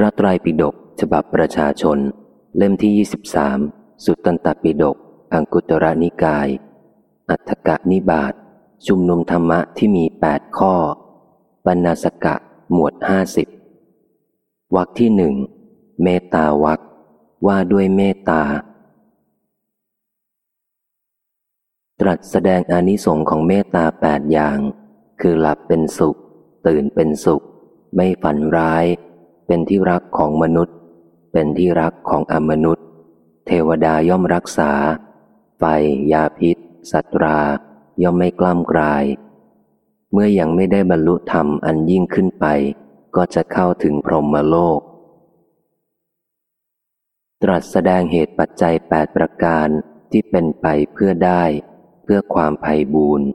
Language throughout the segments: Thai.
พระไตรปิฎกฉบับประชาชน เล่มที่ 23 สุตตันตปิฎกอังกุตระนิกาย อัฏฐกะนิบาตชุมนุมธรรมะที่มีแปดข้อ บรรณาสกะหมวดห้าสิบวรรคที่หนึ่งเมตตาวรรคว่าด้วยเมตตา ตรัสแสดงอานิสงค์ของเมตตาแปดอย่าง คือหลับเป็นสุข ตื่นเป็นสุข ไม่ฝันร้าย เป็นที่รักของมนุษย์ เป็นที่รักของอมนุษย์ เทวดาย่อมรักษา ไฟ ยาพิษ สัตรา ย่อมไม่กล้ามกลาย เมื่อยังไม่ได้บรรลุธรรมอันยิ่งขึ้นไป ก็จะเข้าถึงพรหมโลก ตรัสแสดงเหตุปัจจัยแปดประการที่เป็นไปเพื่อได้ เพื่อความไพ่บูรณ์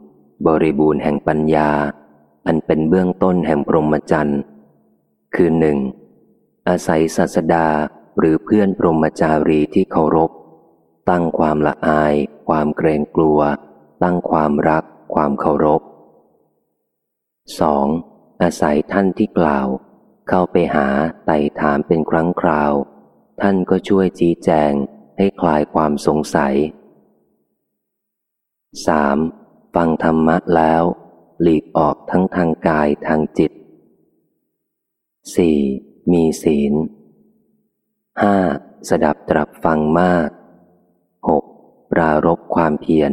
บริบูรณ์แห่งปัญญา อันเป็นเบื้องต้นแห่งพรหมจรรย์ คือหนึ่ง อาศัยศาสดาหรือเพื่อนพรหมจารีที่เคารพ ตั้งความละอาย ความเกรงกลัว ตั้งความรัก ความเคารพ 2. อาศัยท่านที่กล่าว เข้าไปหาไต่ถามเป็นครั้งคราว ท่านก็ช่วยชี้แจงให้คลายความสงสัย 3. ฟังธรรมะแล้ว หลีกออกทั้งทางกายทางจิต 4. มีศีล 5. สดับตรับฟังมาก 6. ปรารบความเพียร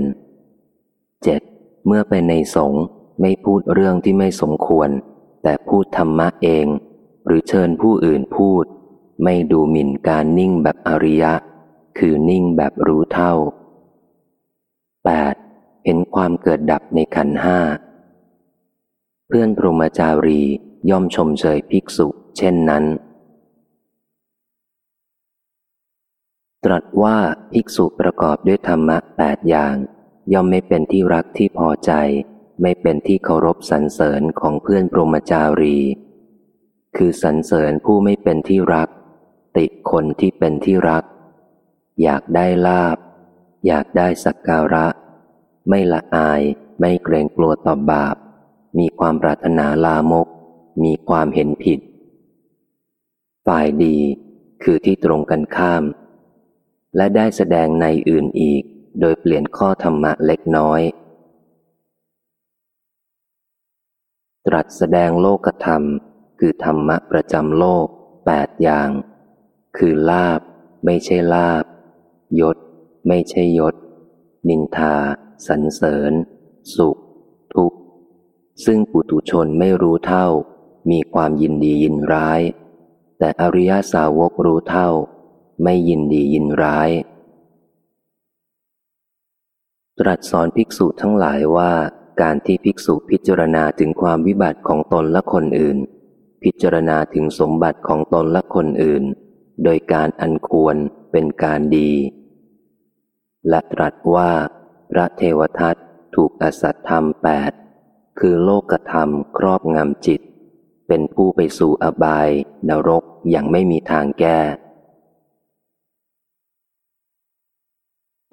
7. เมื่อไปในสงฆ์ไม่พูดเรื่องที่ไม่สมควร แต่พูดธรรมะเอง หรือเชิญผู้อื่นพูด ไม่ดูหมิ่นการนิ่งแบบอริยะ คือนิ่งแบบรู้เท่า 8. เห็นความเกิดดับในขันห้า เพื่อนพรหมจารี ย่อมชมเชยภิกษุเช่นนั้น ตรัสว่าภิกษุประกอบด้วยธรรมะแปดอย่าง ย่อมไม่เป็นที่รักที่พอใจ ไม่เป็นที่เคารพสรรเสริญของเพื่อนพรมจารี คือสรรเสริญผู้ไม่เป็นที่รัก ติคนที่เป็นที่รัก อยากได้ลาบ อยากได้สักการะ ไม่ละอายไม่เกรงกลัวต่อบาป มีความปรารถนาลามก มีความเห็นผิด ฝ่ายดีคือที่ตรงกันข้าม และได้แสดงในอื่นอีก โดยเปลี่ยนข้อธรรมะเล็กน้อย ตรัสแสดงโลกธรรม คือธรรมะประจำโลกแปดอย่าง คือลาบ ไม่ใช่ลาบ ยศ ไม่ใช่ยศ นินทา สรรเสริญ สุข ทุกข์ ซึ่งปุตุชนไม่รู้เท่า มีความยินดียินร้าย แต่อริยสาวกรู้เท่า ไม่ยินดียินร้าย ตรัสสอนภิกษุทั้งหลายว่าการที่ภิกษุพิจารณาถึงความวิบัติของตนและคนอื่น พิจารณาถึงสมบัติของตนและคนอื่น โดยการอันควรเป็นการดี และตรัสว่า พระเทวทัตถูกอสัตธรรมแปดคือโลกธรรมครอบงำจิต เป็นผู้ไปสู่อบาย นรกอย่างไม่มีทางแก้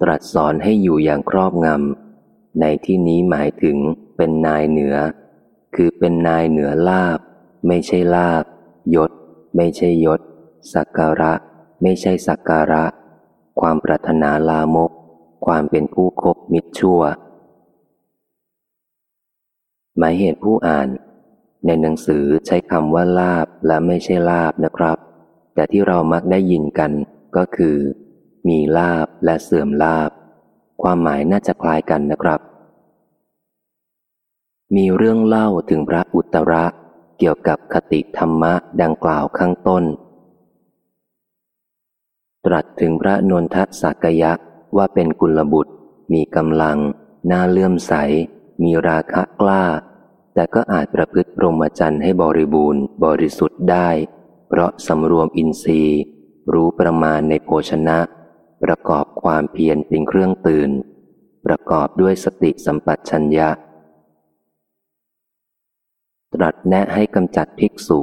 ตรัสสอนให้อยู่อย่างครอบงำ ในที่นี้หมายถึงเป็นนายเหนือ คือเป็นนายเหนือลาบ ไม่ใช่ลาบ ยศ ไม่ใช่ยศ สักการะ ไม่ใช่สักการะ ความปรารถนาลามก ความเป็นผู้คบมิตรชั่ว หมายเหตุผู้อ่าน ในหนังสือใช้คำว่าลาบและไม่ใช่ลาบนะครับ แต่ที่เรามักได้ยินกันก็คือ มีลาบและเสื่อมลาบ ความหมายน่าจะคล้ายกันนะครับ มีเรื่องเล่าถึงพระอุตระเกี่ยวกับคติธรรมะดังกล่าวข้างต้น ตรัสถึงพระนนทสักยะว่าเป็นกุลบุตร มีกำลัง น่าเลื่อมใส มีราคะกล้า แต่ก็อาจประพฤติพรหมจรรย์ให้บริบูรณ์ บริสุทธิ์ได้ เพราะสำรวมอินทรีย์ รู้ประมาณในโภชนะ ประกอบความเพียรเป็นเครื่องตื่น ประกอบด้วยสติสัมปชัญญะ ตรัสแนะให้กำจัดภิกษุ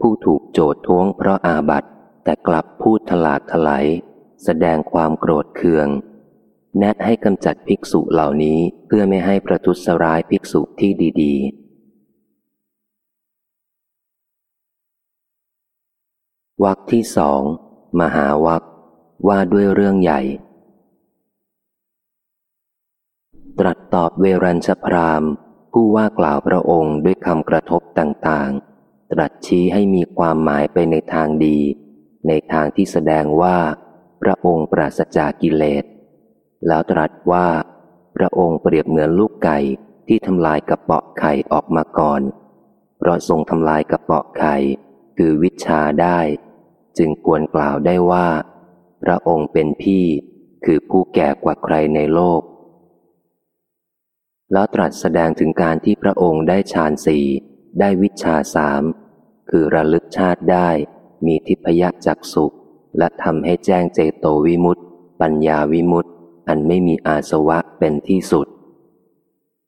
ผู้ถูกโจทท้วงเพราะอาบัติแต่กลับพูดถลาดถลายแสดงความโกรธเคือง แนะให้กำจัดภิกษุเหล่านี้เพื่อไม่ให้ประทุษร้ายภิกษุที่ดี ๆ วักที่สองมหาวักว่าด้วยเรื่องใหญ่ ตรัสตอบเวรัญชพรามผู้ว่ากล่าวพระองค์ด้วยคำกระทบต่างๆ ตรัสชี้ให้มีความหมายไปในทางดี ในทางที่แสดงว่า พระองค์ปราศจากกิเลส แล้วตรัสว่า พระองค์เปรียบเหมือนลูกไก่ที่ทำลายกระเปาะไข่ออกมาก่อน เพราะทรงทำลายกระเปาะไข่คือวิชาได้ จึงควรกล่าวได้ว่า พระองค์เป็นพี่คือผู้แก่กว่าใครในโลก แล้วตรัสแสดงถึงการที่พระองค์ได้ฌานสี่ได้วิชาสามคือระลึกชาติได้ มีทิพยจักสุและทำให้แจ้งเจโตวิมุตติ ปัญญาวิมุตติ อันไม่มีอาสวะเป็นที่สุด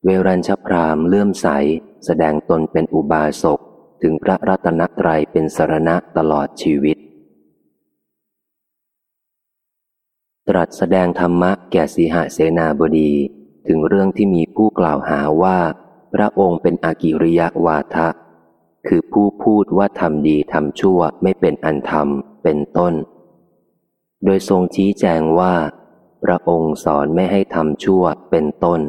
เวรัญชพรามเลื่อมใส แสดงตนเป็นอุบาสกถึงพระรัตนตรัยเป็นสรณะตลอดชีวิต ตรัสแสดงธรรมะแก่สีหเสนาบดี ถึงเรื่องที่มีผู้กล่าวหาว่า พระองค์เป็นอากิริยวาทะ คือผู้พูดว่าทำดีทำชั่วไม่เป็นอันธรรมเป็นต้น โดยทรงชี้แจงว่า พระองค์สอนไม่ให้ทำชั่วเป็นต้น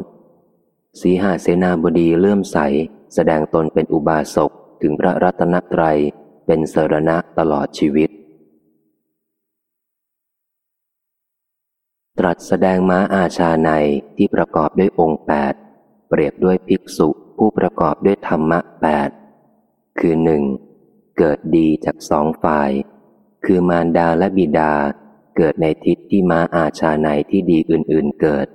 สีหเสนาบดีเลื่อมใส แสดงตนเป็นอุบาสกถึงพระรัตนตรัยเป็นสรณะตลอดชีวิต ตรัสแสดงม้าอาชาในที่ประกอบด้วยองค์แปดเปรียบด้วยภิกษุผู้ประกอบด้วยธรรมะแปดคือหนึ่งเกิดดีจากสองฝ่าย คือมารดาและบิดาเกิดในทิศที่ม้าอาชาในที่ดีอื่นๆเกิด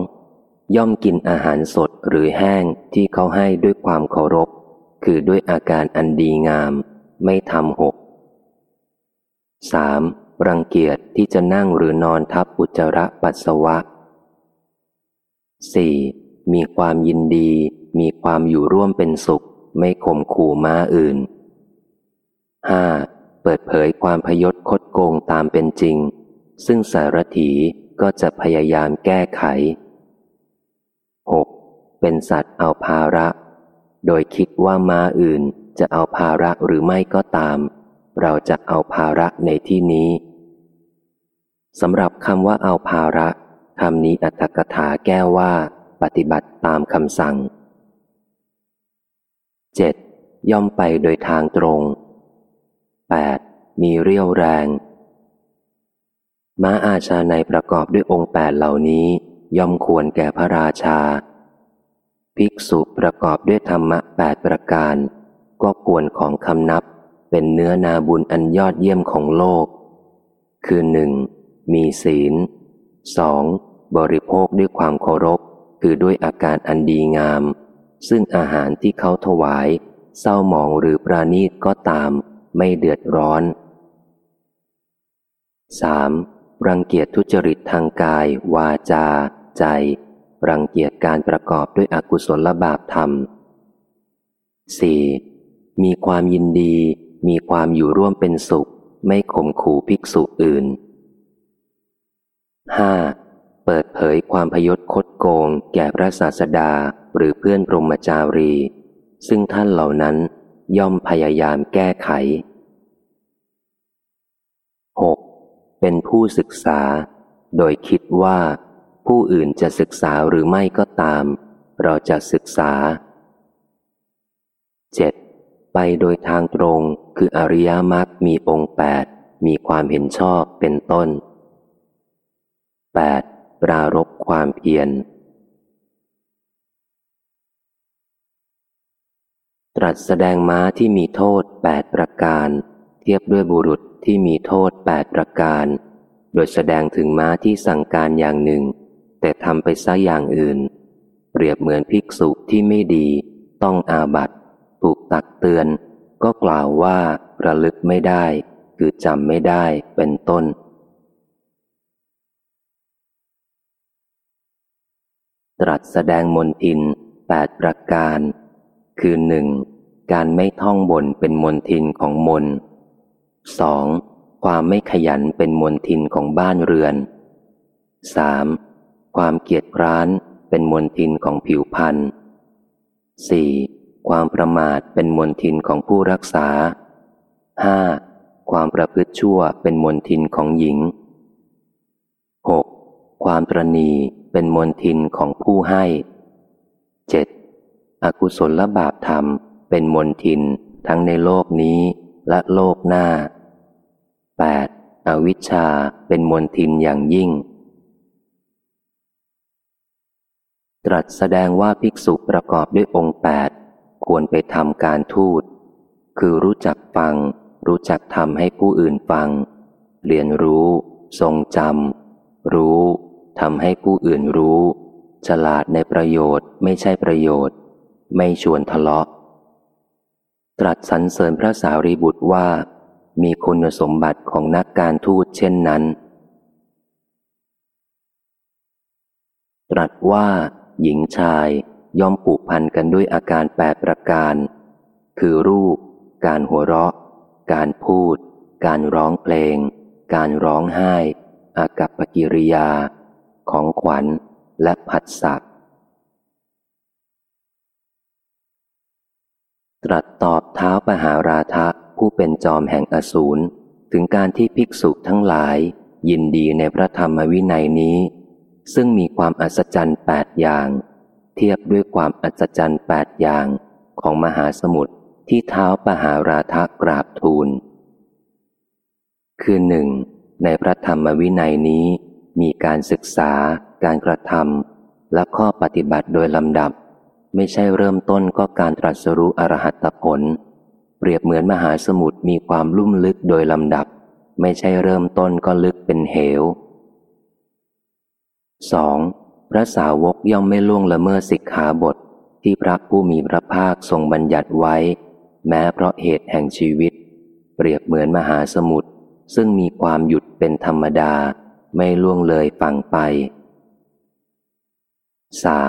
2. ย่อมกินอาหารสดหรือแห้งที่เขาให้ด้วยความเคารพ คือด้วยอาการอันดีงาม ไม่ทำหก 3. รังเกียจที่จะนั่งหรือนอนทับอุจจาระปัสสาวะ 4. มีความยินดี มีความอยู่ร่วมเป็นสุข ไม่ข่มขู่ม้าอื่น 5. เปิดเผยความพยศคดโกงตามเป็นจริง ซึ่งสารถีก็จะพยายามแก้ไข 6. เป็นสัตว์เอาภาระ โดยคิดว่าม้าอื่นจะเอาภาระหรือไม่ก็ตาม เราจะเอาภาระในที่นี้ สำหรับคำว่าเอาภาระคำนี้อัตถกถาแก้ว่า ปฏิบัติตามคำสั่ง 7. ย่อมไปโดยทางตรง 8. มีเรี่ยวแรง ม้าอาชาในประกอบด้วยองค์แปดเหล่านี้ ย่อมควรแก่พระราชา ภิกษุประกอบด้วยธรรมะแปดประการ ก็ควรของคำนับเป็นเนื้อนาบุญอันยอดเยี่ยมของโลก คือหนึ่ง มีศีลสองบริโภคด้วยความเคารพ คือด้วยอาการอันดีงาม ซึ่งอาหารที่เขาถวาย เศร้าหมองหรือปราณีตก็ตาม ไม่เดือดร้อน 3. รังเกียจทุจริตทางกาย วาจา ใจ รังเกียจการประกอบด้วยอกุศลบาปธรรม 4. มีความยินดี มีความอยู่ร่วมเป็นสุข ไม่ข่มขู่ภิกษุอื่น 5. เปิดเผยความพยศคดโกง แก่พระศาสดาหรือเพื่อนปรมจารี ซึ่งท่านเหล่านั้นย่อมพยายามแก้ไข 6. เป็นผู้ศึกษา โดยคิดว่า ผู้อื่นจะศึกษาหรือไม่ก็ตาม เราจะศึกษา 7. ไปโดยทางตรงคืออริยมรรคมีองค์แปดมีความเห็นชอบเป็นต้น 8. ปรารบความเพียร ตรัสแสดงม้าที่มีโทษแปดประการ เทียบด้วยบุรุษที่มีโทษแปดประการ โดยแสดงถึงม้าที่สั่งการอย่างหนึ่ง แต่ทำไปซะอย่างอื่น เปรียบเหมือนภิกษุที่ไม่ดี ต้องอาบัตถูกตักเตือน ก็กล่าวว่าระลึกไม่ได้ คือจำไม่ได้เป็นต้น ตรัสแสดงมนทินแปดประการ คือหนึ่งการไม่ท่องบนเป็นมนทินของมนสองความไม่ขยันเป็นมนทินของบ้านเรือนสามความเกียจคร้านเป็นมวลทินของผิวพันธ์ 4. ความประมาทเป็นมวลทินของผู้รักษาห้าความประพฤติชั่วเป็นมนทินของหญิงหกความตรณี เป็นมนทินของผู้ให้เจ็ดอกุศลบาปธรรมเป็นมนทินทั้งในโลกนี้และโลกหน้า 8. อวิชชาเป็นมนทินอย่างยิ่ง ตรัสแสดงว่าภิกษุประกอบด้วยองค์แปดควรไปทำการทูต คือรู้จักฟัง รู้จักทำให้ผู้อื่นฟัง เรียนรู้ ทรงจำรู้ ทำให้ผู้อื่นรู้ ฉลาดในประโยชน์ไม่ใช่ประโยชน์ ไม่ชวนทะเลาะ ตรัสสรรเสริญพระสารีบุตรว่า มีคุณสมบัติของนักการทูตเช่นนั้น ตรัสว่า หญิงชายย่อมผูกพันกันด้วยอาการแปดประการ คือรูป การหัวเราะ การพูด การร้องเพลง การร้องไห้ อากัปกิริยา ของขวัญและผัสสะตรัสตอบเท้าปหาราทะผู้เป็นจอมแห่งอสูรถึงการที่ภิกษุทั้งหลาย ยินดีในพระธรรมวินัยนี้ ซึ่งมีความอัศจรรย์แปดอย่าง เทียบด้วยความอัศจรรย์แปดอย่างของมหาสมุทรที่เท้าปหาราทะกราบทูล คือหนึ่งในพระธรรมวินัยนี้ มีการศึกษา การกระทำและข้อปฏิบัติโดยลำดับ ไม่ใช่เริ่มต้นก็การตรัสรู้อรหัตผล เปรียบเหมือนมหาสมุทรมีความลุ่มลึกโดยลำดับ ไม่ใช่เริ่มต้นก็ลึกเป็นเหว 2. พระสาวกย่อมไม่ล่วงละเมิดสิกขาบท ที่พระผู้มีพระภาคทรงบัญญัติไว้ แม้เพราะเหตุแห่งชีวิต เปรียบเหมือนมหาสมุทรซึ่งมีความหยุดเป็นธรรมดา ไม่ล่วงเลยฟังไป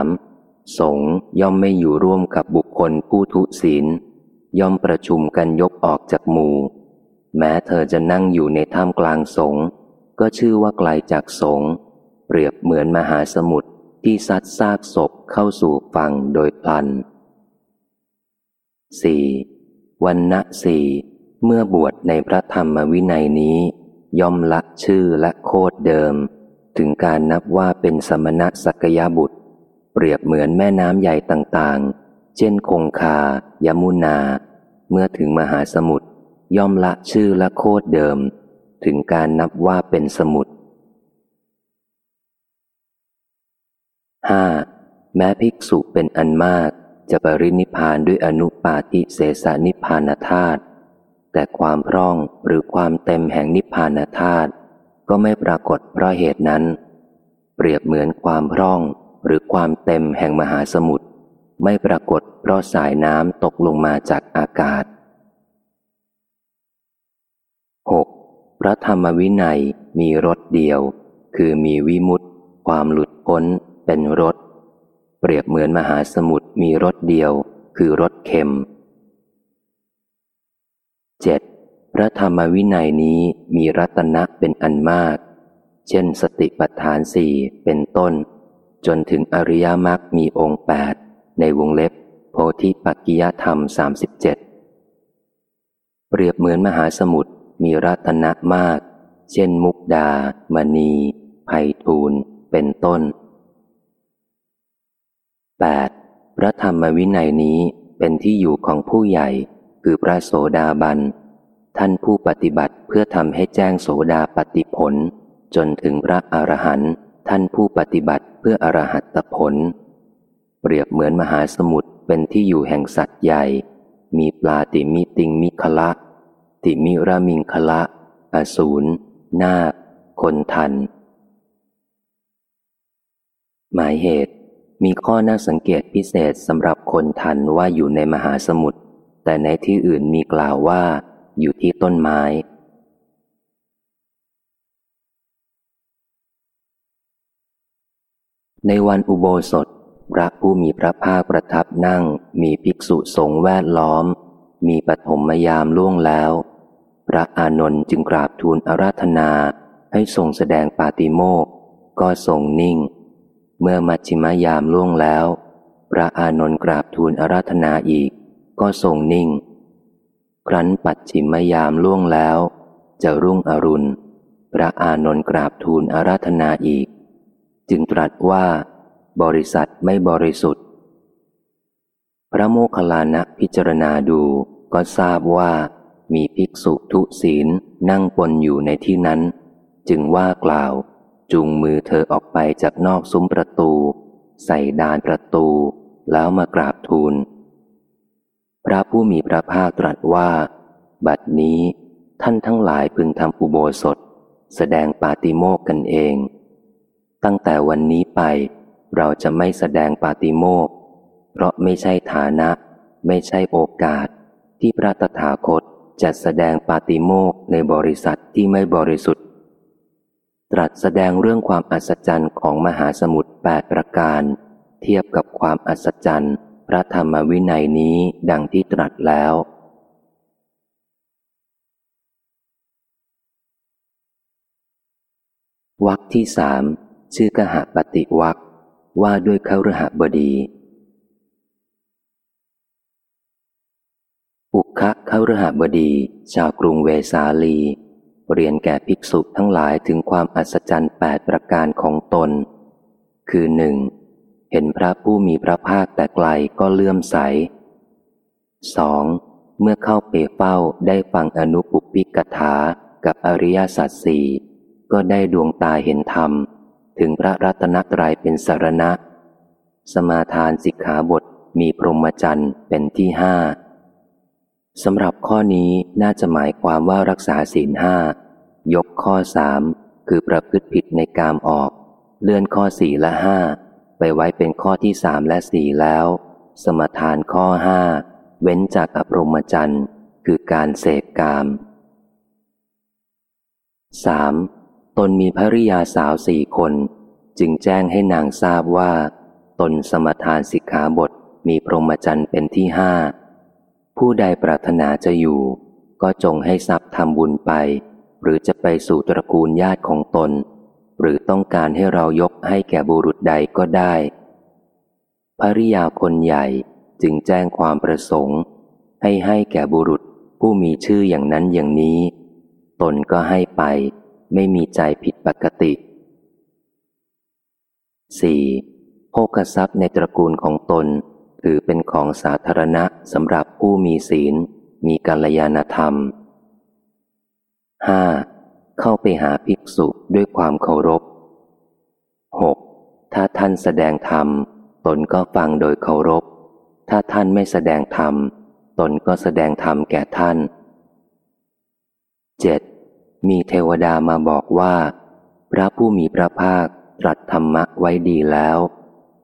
3. สงย่อมไม่อยู่ร่วมกับบุคคลผู้ทุศีล ย่อมประชุมกันยกออกจากหมู่ แม้เธอจะนั่งอยู่ในท่ามกลางสงก็ชื่อว่าไกลจากสงเปรียบเหมือนมหาสมุทรที่ซัดซากศพเข้าสู่ฝั่งโดยพลัน 4. วันณะสี่เมื่อบวชในพระธรรมวินัยนี้ ย่อมละชื่อและโคดเดิม ถึงการนับว่าเป็นสมณะสักยบุตร เปรียบเหมือนแม่น้ำใหญ่ต่างๆ เช่นคงคา ยมุนา เมื่อถึงมหาสมุทรย่อมละชื่อและโคดเดิม ถึงการนับว่าเป็นสมุทรห้าแม้ภิกษุเป็นอันมาก จะปรินิพานด้วยอนุปาติเสสนิพานธาตุ แต่ความพร่องหรือความเต็มแห่งนิพพานธาตุก็ไม่ปรากฏเพราะเหตุนั้น เปรียบเหมือนความพร่องหรือความเต็มแห่งมหาสมุทรไม่ปรากฏเพราะสายน้ำตกลงมาจากอากาศ 6. พระธรรมวินัยมีรสเดียว คือมีวิมุตติ ความหลุดพ้นเป็นรส เปรียบเหมือนมหาสมุทรมีรสเดียว คือรสเค็ม 7. พระธรรมวินัยนี้มีรัตนะเป็นอันมาก เช่นสติปัฏฐานสี่เป็นต้น จนถึงอริยมรรคมีองค์แปดในวงเล็บ โพธิปักกิยธรรมสามสิบเจ็ดเปรียบเหมือนมหาสมุทรมีรัตนะมาก เช่นมุกดา มณีไพทูลเป็นต้น 8. พระธรรมวินัยนี้เป็นที่อยู่ของผู้ใหญ่ คือพระโสดาบัน ท่านผู้ปฏิบัติเพื่อทำให้แจ้งโสดาปฏิผล จนถึงพระอรหันต์ท่านผู้ปฏิบัติเพื่ออรหัตผล เปรียบเหมือนมหาสมุทรเป็นที่อยู่แห่งสัตว์ใหญ่ มีปลาติมิติงมิคละ ติมิรามิงคละอสูรนาคคนทัน หมายเหตุมีข้อน่าสังเกตพิเศษสำหรับคนทันว่าอยู่ในมหาสมุทร แต่ในที่อื่นมีกล่าวว่า อยู่ที่ต้นไม้ ในวันอุโบสถ พระผู้มีพระภาคประทับนั่ง มีภิกษุสงฆ์แวดล้อม มีปฐมยามล่วงแล้ว พระอานนท์จึงกราบทูลอาราธนาให้ทรงแสดงปาติโมกก็ทรงนิ่ง เมื่อมัชชิมยามล่วงแล้ว พระอานนท์กราบทูลอาราธนาอีก ก็ทรงนิ่ง ครั้นปัดฉิมยามล่วงแล้ว จะรุ่งอรุณ พระอานนท์กราบทูลอาราธนาอีก จึงตรัสว่า บริษัทไม่บริสุทธิ์ พระโมคคัลลานะพิจารณาดูก็ทราบว่ามีภิกษุทุศีลนั่งปนอยู่ในที่นั้น จึงว่ากล่าว จุงมือเธอออกไปจากนอกซุ้มประตู ใส่ดานประตู แล้วมากราบทูล พระผู้มีพระภาคตรัสว่า บัดนี้ท่านทั้งหลายพึงทำอุโบสถ แสดงปาติโมกกันเอง ตั้งแต่วันนี้ไป เราจะไม่แสดงปาติโมกเพราะไม่ใช่ฐานะ ไม่ใช่โอกาส ที่พระตถาคตจะแสดงปาติโมกในบริษัทที่ไม่บริสุทธิ์ ตรัสแสดงเรื่องความอัศจรรย์ของมหาสมุทรแปดประการ เทียบกับความอัศจรรย์ ระธรรมวินัยนี้ดังที่ตรัสแล้ว วักที่สามชื่อกหปฏิวักว่าด้วยเขารหบดี อุคะเข้ารหบดี ชาวกรุงเวสาลี เรียนแก่ภิกษุทั้งหลายถึงความอัศจรรย์แปดประการของตน คือหนึ่ง เห็นพระผู้มีพระภาคแต่ไกลก็เลื่อมใสสองเมื่อเข้าเปเฝ้าได้ฟังอนุปุปิกถากับอริยสัจสี่ก็ได้ดวงตาเห็นธรรม ถึงพระรัตนตรัยเป็นสารณะ สมาทานสิกขาบทมีพรหมจรรย์เป็นที่ห้าสำหรับข้อนี้น่าจะหมายความว่ารักษาศีลห้ายกข้อสามคือประพฤติผิดในกามออก เลื่อนข้อสี่และห้า ไปไว้เป็นข้อที่สามและสี่แล้ว สมทานข้อห้าเว้นจากอภรมจันทร์คือการเสกกามสามตนมีภริยาสาวสี่คน จึงแจ้งให้นางทราบว่า ตนสมทานสิกขาบทมีพรหมจรรย์เป็นที่ห้า ผู้ใดปรารถนาจะอยู่ ก็จงให้ทรัพย์ทำบุญไป หรือจะไปสู่ตระกูลญาติของตน หรือต้องการให้เรายกให้แก่บุรุษใดก็ได้ ภริยาคนใหญ่จึงแจ้งความประสงค์ ให้ให้แก่บุรุษผู้มีชื่ออย่างนั้นอย่างนี้ ตนก็ให้ไป ไม่มีใจผิดปกติ 4. โภกทรัพย์ในตระกูลของตน ถือเป็นของสาธารณะสำหรับผู้มีศีล มีกัลยาณธรรม 5. เข้าไปหาภิกษุด้วยความเคารพ 6. ถ้าท่านแสดงธรรม ตนก็ฟังโดยเคารพ ถ้าท่านไม่แสดงธรรม ตนก็แสดงธรรมแก่ท่าน 7. มีเทวดามาบอกว่า พระผู้มีพระภาคตรัสธรรมะไว้ดีแล้ว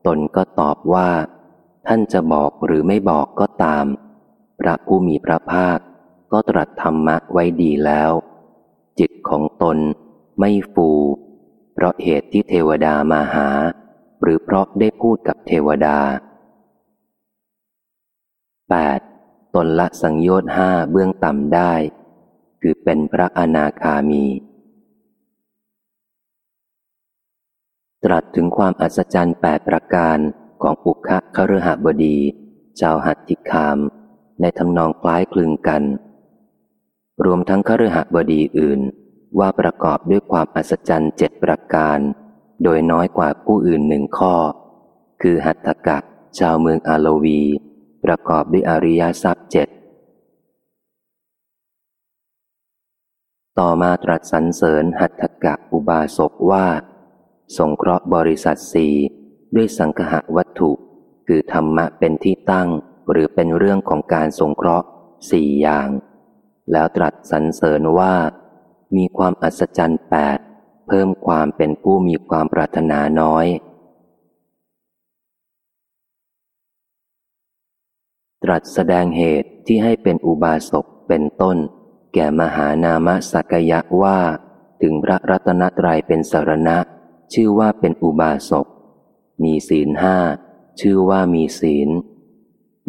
ตนก็ตอบว่า ท่านจะบอกหรือไม่บอกก็ตาม พระผู้มีพระภาคก็ตรัสธรรมะไว้ดีแล้ว จิตของตนไม่ฟู เพราะเหตุที่เทวดามาหา หรือเพราะได้พูดกับเทวดา 8. ตนละสังโยชน์ห้าเบื้องต่ำได้ คือเป็นพระอนาคามี ตรัสถึงความอัศจรรย์แปดประการของปุคคะคฤหบดี ชาวหัตถิคาม ในทำนองคล้ายคลึงกัน รวมทั้งคฤหบดีอื่น ว่าประกอบด้วยความอัศจรรย์เจ็ดประการ โดยน้อยกว่าผู้อื่นหนึ่งข้อ คือหัตถกะชาวเมืองอาโลวี ประกอบด้วยอริยทรัพย์เจ็ดต่อมาตรัสสรรเสริญหัตถกะอุบาสกว่า สงเคราะห์บริษัทสี่ด้วยสังคหะวัตถุ คือธรรมะเป็นที่ตั้ง หรือเป็นเรื่องของการสงเคราะห์สี่อย่าง แล้วตรัสสรรเสริญว่า มีความอัศจรรย์แปดเพิ่มความเป็นผู้มีความปรารถนาน้อย ตรัสแสดงเหตุที่ให้เป็นอุบาสกเป็นต้น แก่มหานามสักยะว่า ถึงพระรัตนตรัยเป็นสารณะ ชื่อว่าเป็นอุบาสก มีศีลห้าชื่อว่ามีศีล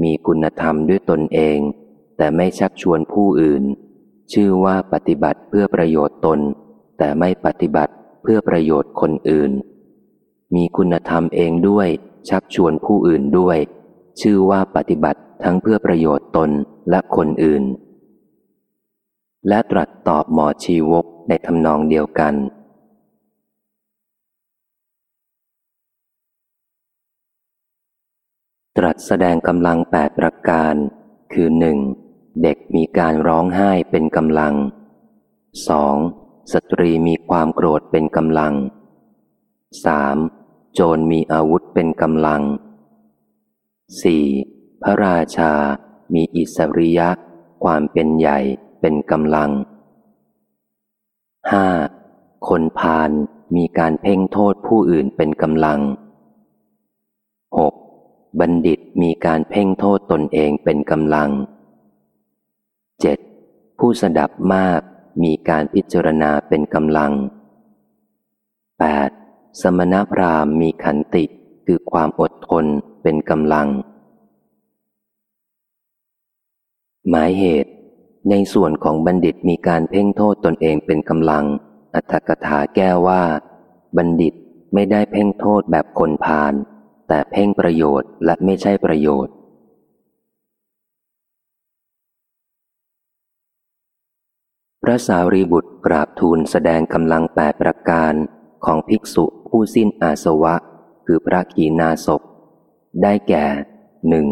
มีคุณธรรมด้วยตนเอง แต่ไม่ชักชวนผู้อื่น ชื่อว่าปฏิบัติเพื่อประโยชน์ตน แต่ไม่ปฏิบัติเพื่อประโยชน์คนอื่น มีคุณธรรมเองด้วย ชักชวนผู้อื่นด้วย ชื่อว่าปฏิบัติทั้งเพื่อประโยชน์ตนและคนอื่น และตรัสตอบหมอชีวกในทำนองเดียวกันตรัสแสดงกำลังแปดประการ คือหนึ่ง เด็กมีการร้องไห้เป็นกำลังสองสตรีมีความโกรธเป็นกำลังสามโจรมีอาวุธเป็นกำลังสี่พระราชา มีอิสริยะ ความเป็นใหญ่เป็นกำลังห้าคนพาลมีการเพ่งโทษผู้อื่นเป็นกำลังหกบัณฑิตมีการเพ่งโทษตนเองเป็นกำลัง เจ็ดผู้สดับมากมีการพิจารณาเป็นกำลัง 8. สมณพราหมณ์มีขันติคือความอดทนเป็นกำลัง หมายเหตุ ในส่วนของบัณฑิตมีการเพ่งโทษตนเองเป็นกำลัง อัตถกถาแก้ว่า บัณฑิตไม่ได้เพ่งโทษแบบคนพาลแต่เพ่งประโยชน์และไม่ใช่ประโยชน์ พระสารีบุตรกราบทูลแสดงกำลังแปดประการของภิกษุผู้สิ้นอาสวะ คือพระกีนาศพได้แก่หนึ่ง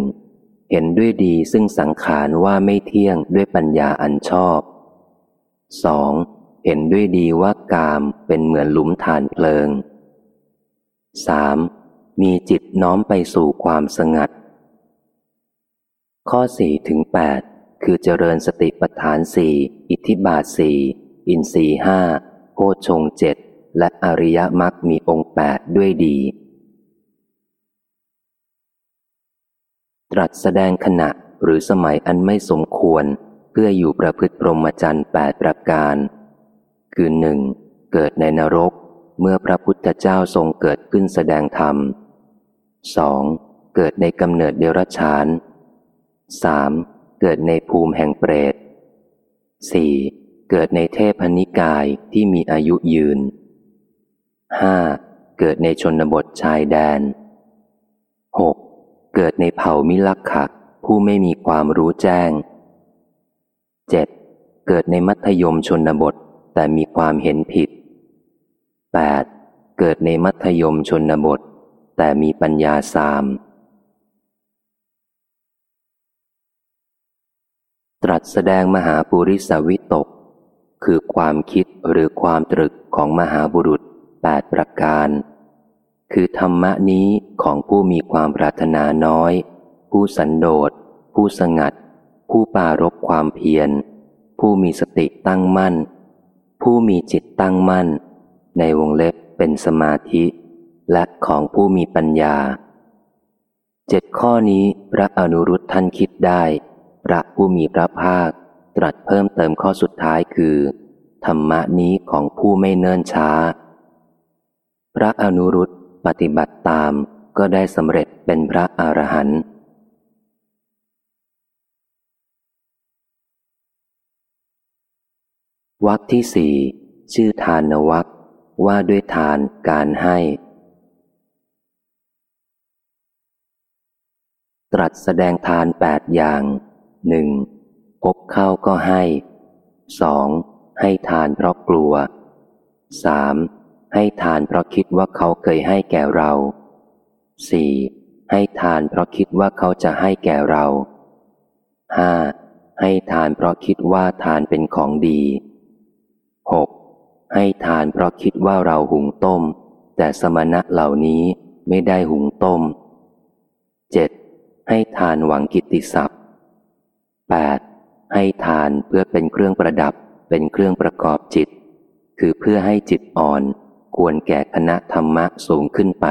เห็นด้วยดีซึ่งสังขารว่าไม่เที่ยงด้วยปัญญาอันชอบสองเห็นด้วยดีว่ากามเป็นเหมือนหลุมฐานเพลิงสามมีจิตน้อมไปสู่ความสงัด ข้อสี่ถึงแปด คือเจริญสติปัฏฐานสี่อิทธิบาทสี่อินสีห้าโพชงเจ็ดและอริยมรรคมีองค์แปดด้วยดี ตรัสแสดงขณะหรือสมัยอันไม่สมควร เพื่ออยู่ประพฤติพรหมจรรย์แปดประการ คือหนึ่งเกิดในนรกเมื่อพระพุทธเจ้าทรงเกิดขึ้นแสดงธรรมสองเกิดในกำเนิดเดรัจฉานสาม เกิดในภูมิแห่งเปรต 4. เกิดในเทพนิกายที่มีอายุยืน 5. เกิดในชนบทชายแดน 6. เกิดในเผ่ามิลักขะผู้ไม่มีความรู้แจ้ง 7. เกิดในมัธยมชนบทแต่มีความเห็นผิด 8. เกิดในมัธยมชนบท แต่มีปัญญาสาม ตรัสแสดงมหาปุริสวิตก คือความคิดหรือความตรึกของมหาบุรุษแปดประการ คือธรรมะนี้ของผู้มีความปรารถนาน้อย ผู้สันโดษ ผู้สงัด ผู้ปารบความเพียร ผู้มีสติตั้งมั่น ผู้มีจิตตั้งมั่น ในวงเล็บเป็นสมาธิ และของผู้มีปัญญา เจ็ดข้อนี้พระอนุรุตท่านคิดได้ พระผู้มีพระภาค ตรัสเพิ่มเติมข้อสุดท้ายคือ ธรรมะนี้ของผู้ไม่เนิ่นช้า พระอนุรุตปฏิบัติตามก็ได้สำเร็จเป็นพระอรหันต์วักที่สี่ชื่อทานวักว่าด้วยทานการให้ ตรัสแสดงทานแปดอย่าง หนึ่งพบเข้าก็ให้สองให้ทานเพราะกลัวสามให้ทานเพราะคิดว่าเขาเคยให้แก่เราสี่ให้ทานเพราะคิดว่าเขาจะให้แก่เราห้าให้ทานเพราะคิดว่าทานเป็นของดีหกให้ทานเพราะคิดว่าเราหุงต้ม แต่สมณะเหล่านี้ไม่ได้หุงต้มเจ็ดให้ทานหวังกิตติศัพท 8. ให้ทานเพื่อเป็นเครื่องประดับ เป็นเครื่องประกอบจิต คือเพื่อให้จิตอ่อน ควรแก่คณะธรรมะสูงขึ้นไป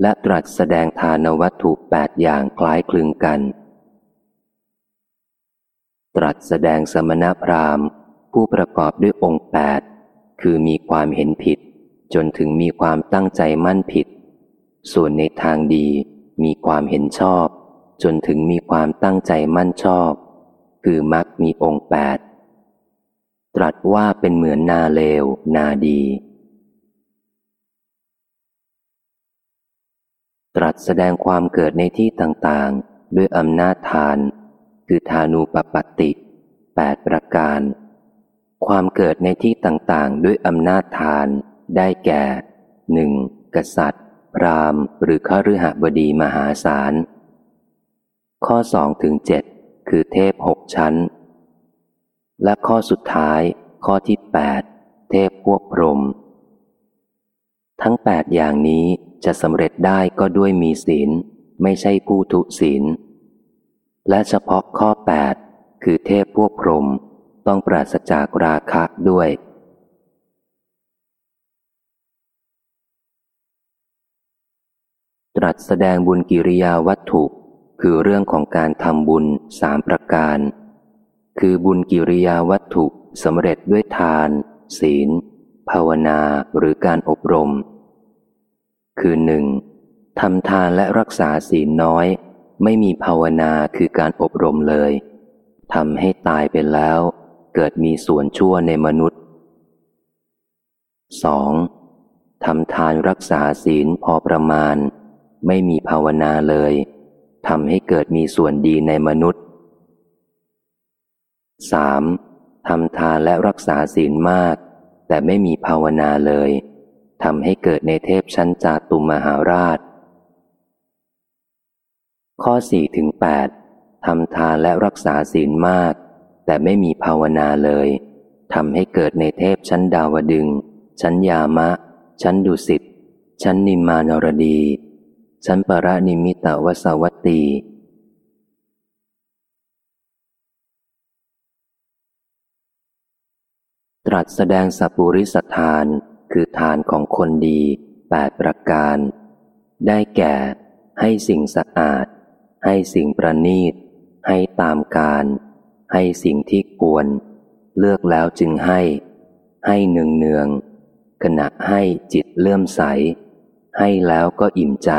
และตรัสแสดงทานวัตถุแปดอย่างคล้ายคลึงกัน ตรัสแสดงสมณพราหมณ์ ผู้ประกอบด้วยองค์แปดคือมีความเห็นผิด จนถึงมีความตั้งใจมั่นผิด ส่วนในทางดีมีความเห็นชอบ จนถึงมีความตั้งใจมั่นชอบ คือมักมีองค์แปดตรัสว่าเป็นเหมือนนาเลว นาดี ตรัสแสดงความเกิดในที่ต่างๆ ด้วยอำนาจทาน คือทานูปปติแปดประการ ความเกิดในที่ต่างๆ ด้วยอำนาจทาน ได้แก่หนึ่งกษัตริย์ พราหมณ์ หรือข้ารือหบดีมหาศาล ข้อสองถึงเจ็ดคือเทพหกชั้น และข้อสุดท้ายข้อที่แปดเทพพวกพรหมทั้งแปดอย่างนี้จะสำเร็จได้ก็ด้วยมีศีล ไม่ใช่ผู้ทุศีล และเฉพาะข้อแปดคือเทพพวกพรหมต้องปราศจากราคะด้วยตรัสแสดงบุญกิริยาวัตถุ คือเรื่องของการทำบุญสามประการ คือบุญกิริยาวัตถุสำเร็จด้วยทาน ศีล ภาวนาหรือการอบรม คือหนึ่งทำทานและรักษาศีลน้อย ไม่มีภาวนาคือการอบรมเลยทำให้ตายไปแล้ว เกิดมีส่วนชั่วในมนุษย์ 2. ทำทานรักษาศีลพอประมาณ ไม่มีภาวนาเลย ทำให้เกิดมีส่วนดีในมนุษย์ 3. ทำทานและรักษาศีลมาก แต่ไม่มีภาวนาเลยทำให้เกิดในเทพชั้นจาตุมหาราช ข้อ4ถึง8ทำทานและรักษาศีลมาก แต่ไม่มีภาวนาเลยทำให้เกิดในเทพชั้นดาวดึง ชั้นยามะ ชั้นดุสิต ชั้นนิมมานรดี ชั้นปรานิมิตวสวัตตีตรัสแสดงสัปุริสทานคือทานของคนดีแปดประการ ได้แก่ ให้สิ่งสะอาด ให้สิ่งประณีต ให้ตามการ ให้สิ่งที่ควร เลือกแล้วจึงให้ ให้เนืองเนืองขณะให้จิตเลื่อมใส ให้แล้วก็อิ่มใจ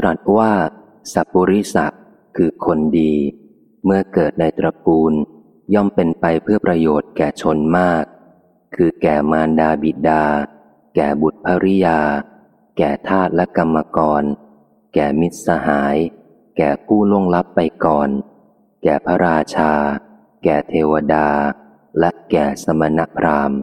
ตรัสว่าสัพปริสักคือคนดี เมื่อเกิดในตระกูล ย่อมเป็นไปเพื่อประโยชน์แก่ชนมาก คือแก่มารดาบิดา แก่บุตรภริยา แก่ทาสและกรรมกร แก่มิตรสหาย แก่ผู้ล่วงลับไปก่อน แก่พระราชา แก่เทวดา และแก่สมณพราหมณ์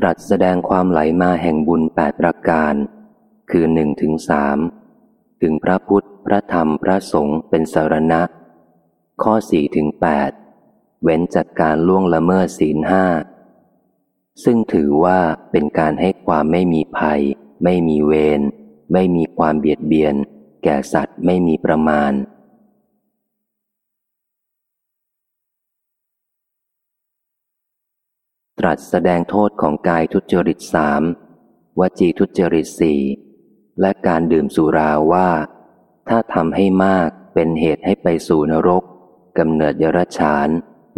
ตรัสแสดงความไหลมาแห่งบุญแปดประการ คือหนึ่งถึงสามถึงพระพุทธ พระธรรมพระสงฆ์เป็นสารณะ ข้อสี่ถึงแปดเว้นจากการล่วงละเมิดศีลห้าซึ่งถือว่าเป็นการให้ความไม่มีภัย ไม่มีเวรไม่มีความเบียดเบียน แก่สัตว์ไม่มีประมาณ ตรัสแสดงโทษของกายทุจริตสามวจีทุจริตสี่และการดื่มสุราว่า ถ้าทำให้มากเป็นเหตุให้ไปสู่นรกกำเนิดยรชาน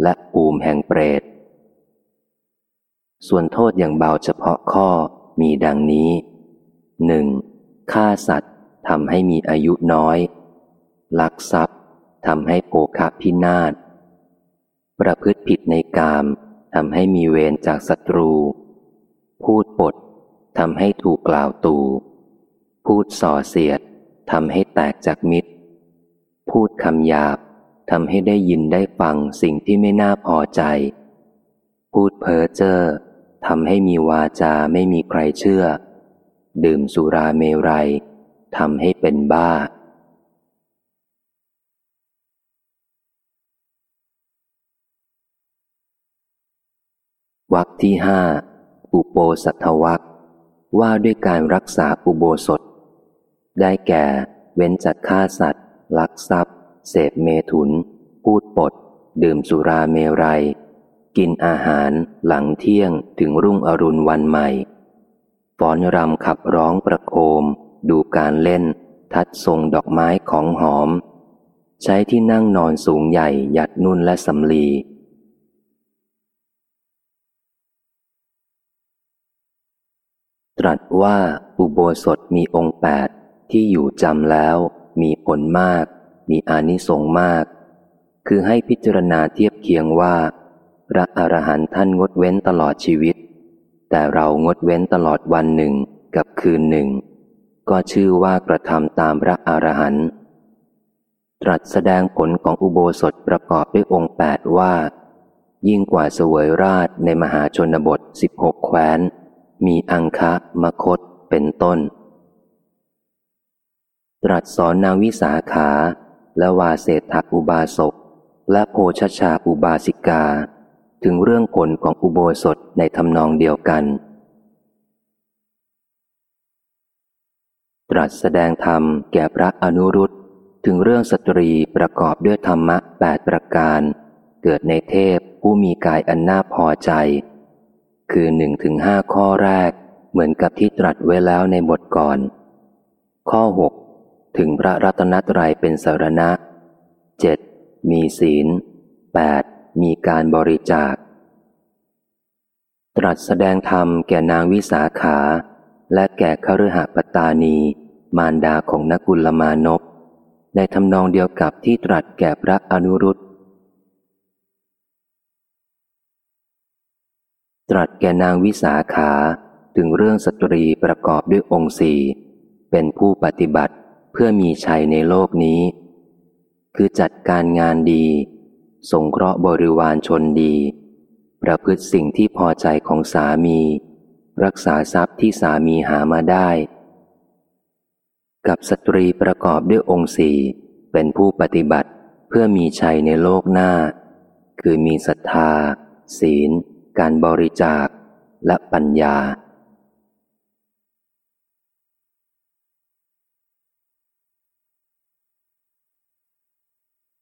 และปูมแห่งเปรต ส่วนโทษอย่างเบาเฉพาะข้อมีดังนี้หนึ่งฆ่าสัตว์ทำให้มีอายุน้อย ลักทรัพย์ทำให้โภคพินาศประพฤติผิดในกาม ทำให้มีเวรจากศัตรู พูดปดทำให้ถูกกล่าวตู่พูดส่อเสียดทำให้แตกจากมิตร พูดคำหยาบทำให้ได้ยินได้ฟังสิ่งที่ไม่น่าพอใจ พูดเพ้อเจ้อทำให้มีวาจาไม่มีใครเชื่อ ดื่มสุราเมรัยทำให้เป็นบ้า วักที่ห้าอุโปสัทวักว่าด้วยการรักษาอุโบสถ ได้แก่ เว้นจากฆ่าสัตว์ ลักทรัพย์ เสพเมถุน พูดปด ดื่มสุราเมรัย กินอาหารหลังเที่ยงถึงรุ่งอรุณวันใหม่ฟ้อนรำขับร้องประโคม ดูการเล่น ทัดทรงดอกไม้ของหอม ใช้ที่นั่งนอนสูงใหญ่หยัดนุ่นและสำลี ตรัสว่าอุโบสถมีองค์แปดที่อยู่จำแล้ว มีผลมาก มีอานิสงส์มาก คือให้พิจารณาเทียบเคียงว่า พระอรหันต์ท่านงดเว้นตลอดชีวิต แต่เรางดเว้นตลอดวันหนึ่งกับคืนหนึ่ง ก็ชื่อว่ากระทำตามพระอรหันต์ตรัสแสดงผลของอุโบสถประกอบด้วยองค์แปดว่า ยิ่งกว่าเสวยราชในมหาชนบทสิบหกแคว้น มีอังคะมคตเป็นต้น ตรัสสอนนางวิสาขา และวาเศรษฐอุบาสกและโพชชาอุบาสิกา ถึงเรื่องผลของอุโบสถในทำนองเดียวกัน ตรัสแสดงธรรมแก่พระอนุรุตถึงเรื่องสตรีประกอบด้วยธรรมะแปดประการ เกิดในเทพผู้มีกายอันน่าพอใจ คือหนึ่งถึงห้าข้อแรก เหมือนกับที่ตรัสไว้แล้วในบทก่อน ข้อหกถึงพระรัตนตรัยเป็นสารณะเจ็ดมีศีลแปดมีการบริจาค ตรัสแสดงธรรมแก่นางวิสาขา และแก่คฤหปตานี มารดาของนกุลมานพในทำนองเดียวกับที่ตรัสแก่พระอนุรุต ตรัสแก่นางวิสาขาถึงเรื่องสตรีประกอบด้วยองค์สี่เป็นผู้ปฏิบัติเพื่อมีชัยในโลกนี้ คือจัดการงานดี สงเคราะห์บริวารชนดี ประพฤติสิ่งที่พอใจของสามี รักษาทรัพย์ที่สามีหามาได้ กับสตรีประกอบด้วยองค์สี่เป็นผู้ปฏิบัติเพื่อมีชัยในโลกหน้า คือมีศรัทธา ศีล การบริจาคและปัญญา